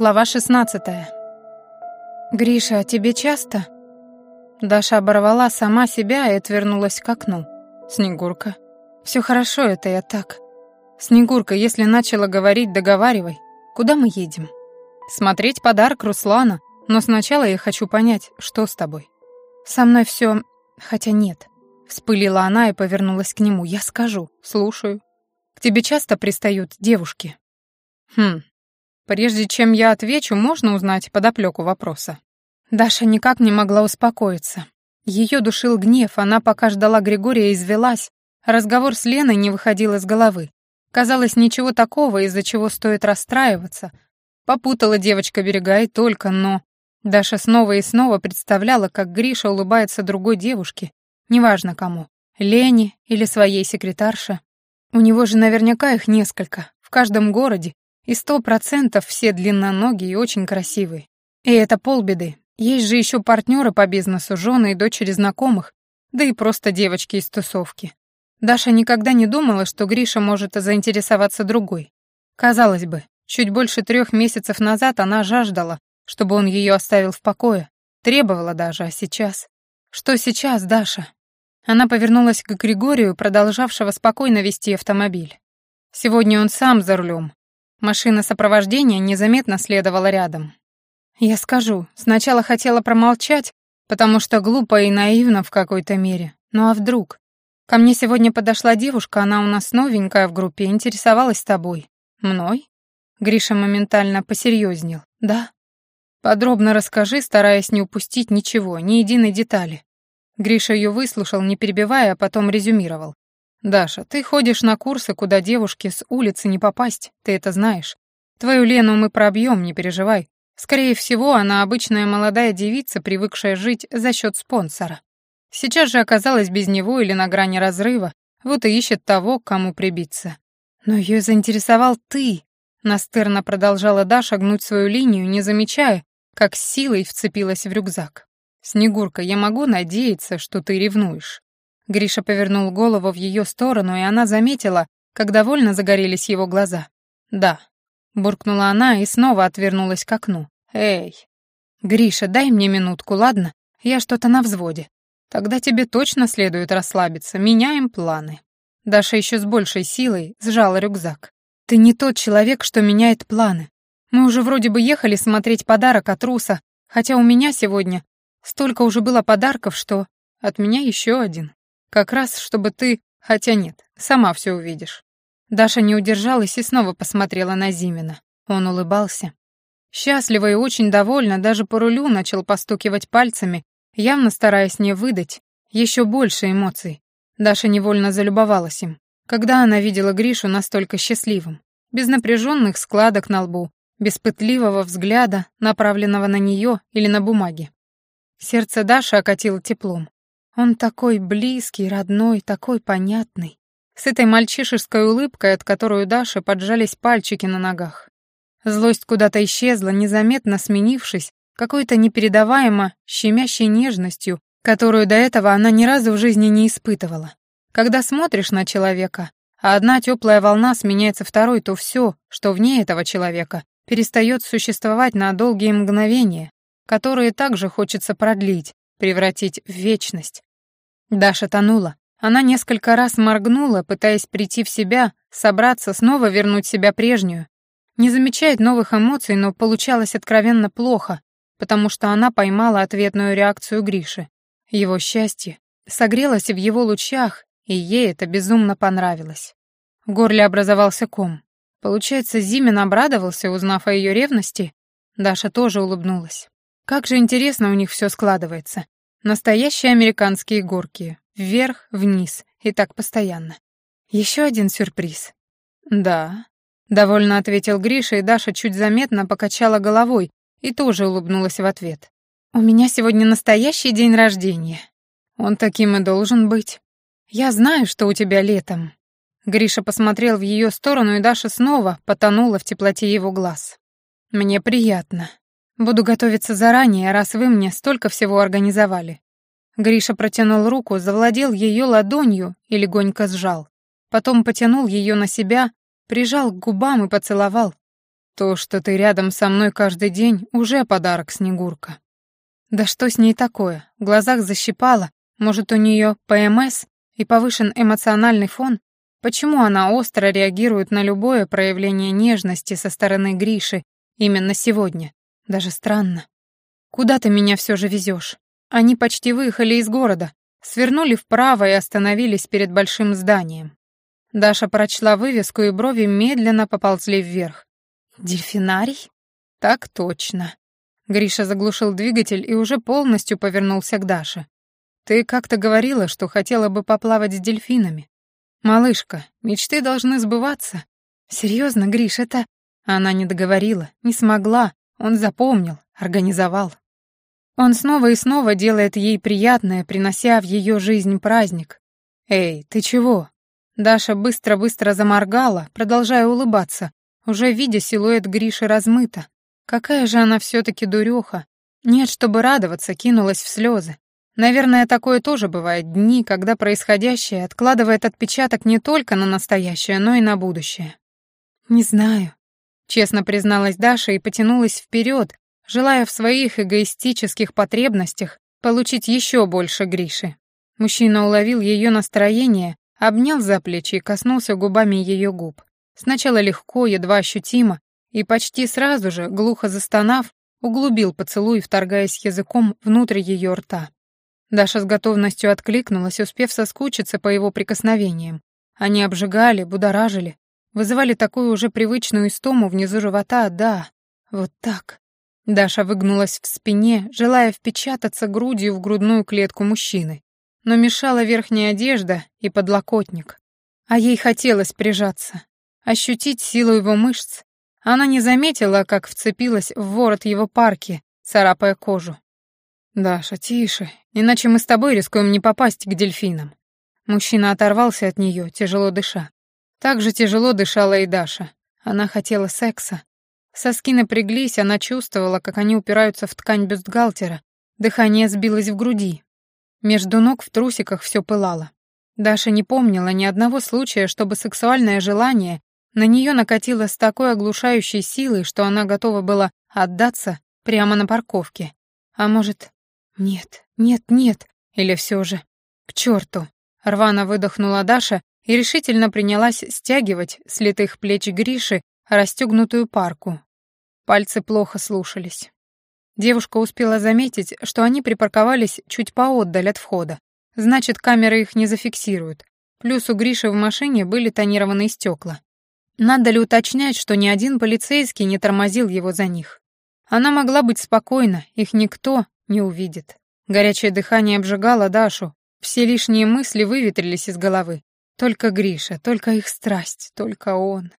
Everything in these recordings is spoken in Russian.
Глава 16. «Гриша, а тебе часто?» Даша оборвала сама себя и отвернулась к окну. «Снегурка. Все хорошо, это я так. Снегурка, если начала говорить, договаривай. Куда мы едем?» «Смотреть подарок Руслана, но сначала я хочу понять, что с тобой». «Со мной все, хотя нет». Вспылила она и повернулась к нему. «Я скажу. Слушаю. К тебе часто пристают девушки?» «Хм, Прежде чем я отвечу, можно узнать подоплеку вопроса. Даша никак не могла успокоиться. Ее душил гнев, она пока ждала Григория извелась. Разговор с Леной не выходил из головы. Казалось, ничего такого, из-за чего стоит расстраиваться. Попутала девочка берега и только, но... Даша снова и снова представляла, как Гриша улыбается другой девушке, неважно кому, Лене или своей секретарше. У него же наверняка их несколько, в каждом городе, и сто процентов все длинноногие и очень красивые. И это полбеды. Есть же еще партнеры по бизнесу, жены и дочери знакомых, да и просто девочки из тусовки. Даша никогда не думала, что Гриша может заинтересоваться другой. Казалось бы, чуть больше трех месяцев назад она жаждала, чтобы он ее оставил в покое, требовала даже, а сейчас? Что сейчас, Даша? Она повернулась к Григорию, продолжавшего спокойно вести автомобиль. Сегодня он сам за рулем, Машина сопровождения незаметно следовала рядом. Я скажу, сначала хотела промолчать, потому что глупо и наивно в какой-то мере. Ну а вдруг? Ко мне сегодня подошла девушка, она у нас новенькая в группе, интересовалась тобой. Мной? Гриша моментально посерьезнел. Да. Подробно расскажи, стараясь не упустить ничего, ни единой детали. Гриша ее выслушал, не перебивая, а потом резюмировал. «Даша, ты ходишь на курсы, куда девушке с улицы не попасть, ты это знаешь. Твою Лену мы пробьем, не переживай. Скорее всего, она обычная молодая девица, привыкшая жить за счет спонсора. Сейчас же оказалась без него или на грани разрыва, вот и ищет того, кому прибиться. Но ее заинтересовал ты, настырно продолжала Даша гнуть свою линию, не замечая, как с силой вцепилась в рюкзак. «Снегурка, я могу надеяться, что ты ревнуешь?» Гриша повернул голову в ее сторону, и она заметила, как довольно загорелись его глаза. «Да», — буркнула она и снова отвернулась к окну. «Эй!» «Гриша, дай мне минутку, ладно? Я что-то на взводе. Тогда тебе точно следует расслабиться. Меняем планы». Даша еще с большей силой сжала рюкзак. «Ты не тот человек, что меняет планы. Мы уже вроде бы ехали смотреть подарок от Руса, хотя у меня сегодня столько уже было подарков, что от меня еще один. Как раз, чтобы ты... Хотя нет, сама все увидишь». Даша не удержалась и снова посмотрела на Зимина. Он улыбался. Счастливо и очень довольно, даже по рулю начал постукивать пальцами, явно стараясь не выдать еще больше эмоций. Даша невольно залюбовалась им. Когда она видела Гришу настолько счастливым, без напряженных складок на лбу, без пытливого взгляда, направленного на нее или на бумаге. Сердце Даши окатило теплом. Он такой близкий, родной, такой понятный. С этой мальчишеской улыбкой, от которой у Даши поджались пальчики на ногах. Злость куда-то исчезла, незаметно сменившись какой-то непередаваемо щемящей нежностью, которую до этого она ни разу в жизни не испытывала. Когда смотришь на человека, а одна теплая волна сменяется второй, то все, что вне этого человека, перестает существовать на долгие мгновения, которые также хочется продлить, превратить в вечность. Даша тонула. Она несколько раз моргнула, пытаясь прийти в себя, собраться, снова вернуть себя прежнюю. Не замечает новых эмоций, но получалось откровенно плохо, потому что она поймала ответную реакцию Гриши. Его счастье согрелось в его лучах, и ей это безумно понравилось. В горле образовался ком. Получается, Зимин обрадовался, узнав о ее ревности? Даша тоже улыбнулась. Как же интересно у них все складывается. Настоящие американские горки. Вверх, вниз. И так постоянно. Еще один сюрприз. Да. Довольно ответил Гриша, и Даша чуть заметно покачала головой и тоже улыбнулась в ответ. «У меня сегодня настоящий день рождения. Он таким и должен быть. Я знаю, что у тебя летом». Гриша посмотрел в ее сторону, и Даша снова потонула в теплоте его глаз. «Мне приятно», Буду готовиться заранее, раз вы мне столько всего организовали». Гриша протянул руку, завладел ее ладонью и легонько сжал. Потом потянул ее на себя, прижал к губам и поцеловал. То, что ты рядом со мной каждый день, уже подарок, Снегурка. Да что с ней такое? В глазах защипало. Может, у нее ПМС и повышен эмоциональный фон? Почему она остро реагирует на любое проявление нежности со стороны Гриши именно сегодня? Даже странно. Куда ты меня все же везешь? Они почти выехали из города, свернули вправо и остановились перед большим зданием. Даша прочла вывеску, и брови медленно поползли вверх. «Дельфинарий?» «Так точно». Гриша заглушил двигатель и уже полностью повернулся к Даше. «Ты как-то говорила, что хотела бы поплавать с дельфинами. Малышка, мечты должны сбываться. Серьезно, Гриш, это...» Она не договорила, не смогла, он запомнил, организовал. Он снова и снова делает ей приятное, принося в ее жизнь праздник. «Эй, ты чего?» Даша быстро-быстро заморгала, продолжая улыбаться, уже видя силуэт Гриши размыто. Какая же она все-таки дуреха. Нет, чтобы радоваться, кинулась в слезы. Наверное, такое тоже бывает дни, когда происходящее откладывает отпечаток не только на настоящее, но и на будущее. «Не знаю», — честно призналась Даша и потянулась вперед, желая в своих эгоистических потребностях получить еще больше Гриши. Мужчина уловил ее настроение, обнял за плечи и коснулся губами ее губ. Сначала легко, едва ощутимо, и почти сразу же, глухо застонав, углубил поцелуй, вторгаясь языком внутрь ее рта. Даша с готовностью откликнулась, успев соскучиться по его прикосновениям. Они обжигали, будоражили, вызывали такую уже привычную истому внизу живота, да, вот так. Даша выгнулась в спине, желая впечататься грудью в грудную клетку мужчины. Но мешала верхняя одежда и подлокотник. А ей хотелось прижаться, ощутить силу его мышц. Она не заметила, как вцепилась в ворот его парки, царапая кожу. «Даша, тише, иначе мы с тобой рискуем не попасть к дельфинам». Мужчина оторвался от нее, тяжело дыша. Так же тяжело дышала и Даша. Она хотела секса, Соски напряглись, она чувствовала, как они упираются в ткань бюстгальтера. Дыхание сбилось в груди. Между ног в трусиках все пылало. Даша не помнила ни одного случая, чтобы сексуальное желание на нее накатило с такой оглушающей силой, что она готова была отдаться прямо на парковке. А может... Нет, нет, нет. Или все же... К черту. Рвано выдохнула Даша и решительно принялась стягивать с литых плеч Гриши расстегнутую парку. Пальцы плохо слушались. Девушка успела заметить, что они припарковались чуть поотдаль от входа. Значит, камеры их не зафиксируют. Плюс у Гриши в машине были тонированные стекла. Надо ли уточнять, что ни один полицейский не тормозил его за них? Она могла быть спокойна, их никто не увидит. Горячее дыхание обжигало Дашу, все лишние мысли выветрились из головы. Только Гриша, только их страсть, только он.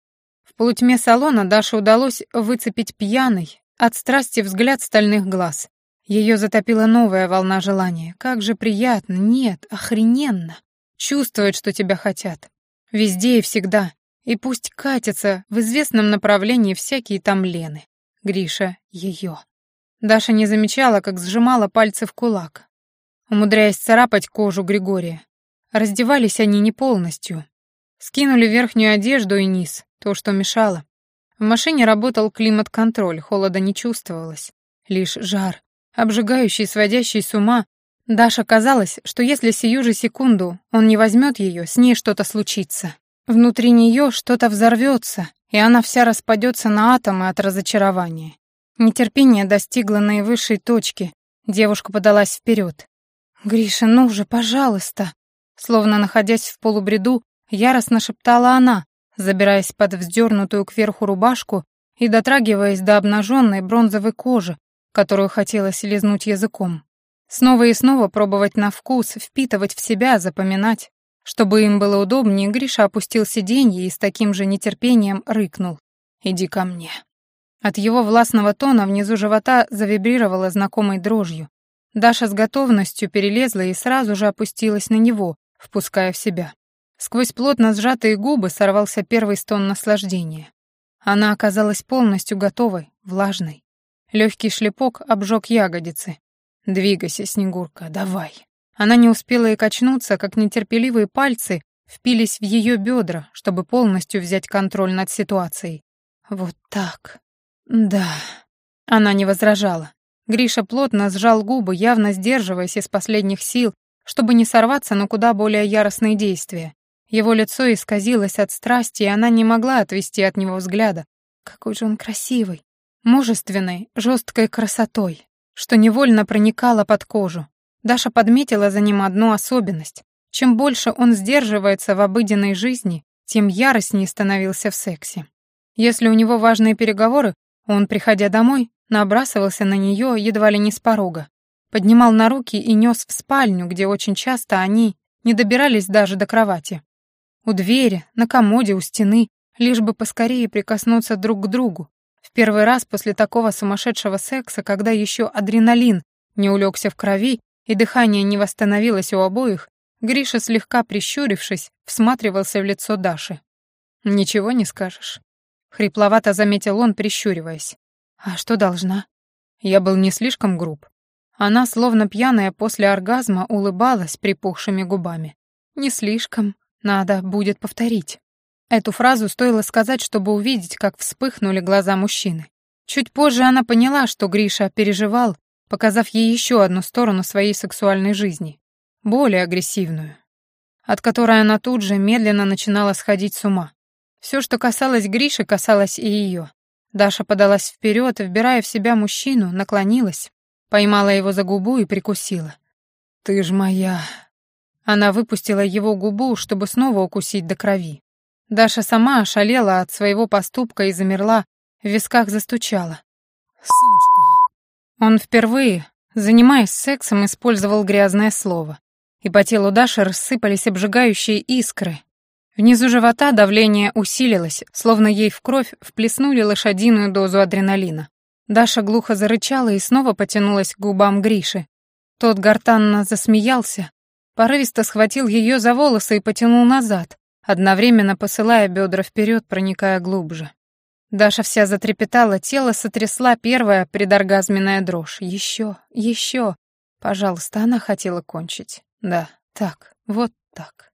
В полутьме салона Даше удалось выцепить пьяный, от страсти взгляд стальных глаз. Ее затопила новая волна желания. Как же приятно, нет, охрененно. Чувствовать, что тебя хотят. Везде и всегда. И пусть катятся в известном направлении всякие там Лены. Гриша — ее. Даша не замечала, как сжимала пальцы в кулак, умудряясь царапать кожу Григория. Раздевались они не полностью. Скинули верхнюю одежду и низ, то, что мешало. В машине работал климат-контроль, холода не чувствовалось. Лишь жар, обжигающий, сводящий с ума. Даша казалось, что если сию же секунду он не возьмет ее, с ней что-то случится. Внутри нее что-то взорвется, и она вся распадется на атомы от разочарования. Нетерпение достигло наивысшей точки. Девушка подалась вперед. «Гриша, ну же, пожалуйста!» Словно находясь в полубреду, яростно шептала она, забираясь под вздернутую кверху рубашку и дотрагиваясь до обнаженной бронзовой кожи, которую хотелось лизнуть языком. Снова и снова пробовать на вкус, впитывать в себя, запоминать. Чтобы им было удобнее, Гриша опустил сиденье и с таким же нетерпением рыкнул. «Иди ко мне». От его властного тона внизу живота завибрировала знакомой дрожью. Даша с готовностью перелезла и сразу же опустилась на него, впуская в себя. Сквозь плотно сжатые губы сорвался первый стон наслаждения. Она оказалась полностью готовой, влажной. Легкий шлепок обжег ягодицы. «Двигайся, Снегурка, давай». Она не успела и качнуться, как нетерпеливые пальцы впились в ее бедра, чтобы полностью взять контроль над ситуацией. Вот так. Да. Она не возражала. Гриша плотно сжал губы, явно сдерживаясь из последних сил, чтобы не сорваться на куда более яростные действия. Его лицо исказилось от страсти, и она не могла отвести от него взгляда. Какой же он красивый, мужественной, жесткой красотой, что невольно проникало под кожу. Даша подметила за ним одну особенность. Чем больше он сдерживается в обыденной жизни, тем яростнее становился в сексе. Если у него важные переговоры, он, приходя домой, набрасывался на нее едва ли не с порога, поднимал на руки и нес в спальню, где очень часто они не добирались даже до кровати. У двери, на комоде, у стены, лишь бы поскорее прикоснуться друг к другу. В первый раз после такого сумасшедшего секса, когда еще адреналин не улегся в крови и дыхание не восстановилось у обоих, Гриша, слегка прищурившись, всматривался в лицо Даши. «Ничего не скажешь». Хрипловато заметил он, прищуриваясь. «А что должна?» Я был не слишком груб. Она, словно пьяная после оргазма, улыбалась припухшими губами. «Не слишком. Надо будет повторить». Эту фразу стоило сказать, чтобы увидеть, как вспыхнули глаза мужчины. Чуть позже она поняла, что Гриша переживал, показав ей еще одну сторону своей сексуальной жизни, более агрессивную, от которой она тут же медленно начинала сходить с ума. Все, что касалось Гриши, касалось и ее. Даша подалась вперед, вбирая в себя мужчину, наклонилась, поймала его за губу и прикусила. «Ты ж моя...» Она выпустила его губу, чтобы снова укусить до крови. Даша сама ошалела от своего поступка и замерла, в висках застучала. «Сучка!» Он впервые, занимаясь сексом, использовал грязное слово. И по телу Даши рассыпались обжигающие искры, Внизу живота давление усилилось, словно ей в кровь вплеснули лошадиную дозу адреналина. Даша глухо зарычала и снова потянулась к губам Гриши. Тот гортанно засмеялся, порывисто схватил ее за волосы и потянул назад, одновременно посылая бедра вперед, проникая глубже. Даша вся затрепетала, тело сотрясла первая предоргазменная дрожь. Еще, еще. Пожалуйста, она хотела кончить. Да, так, вот так.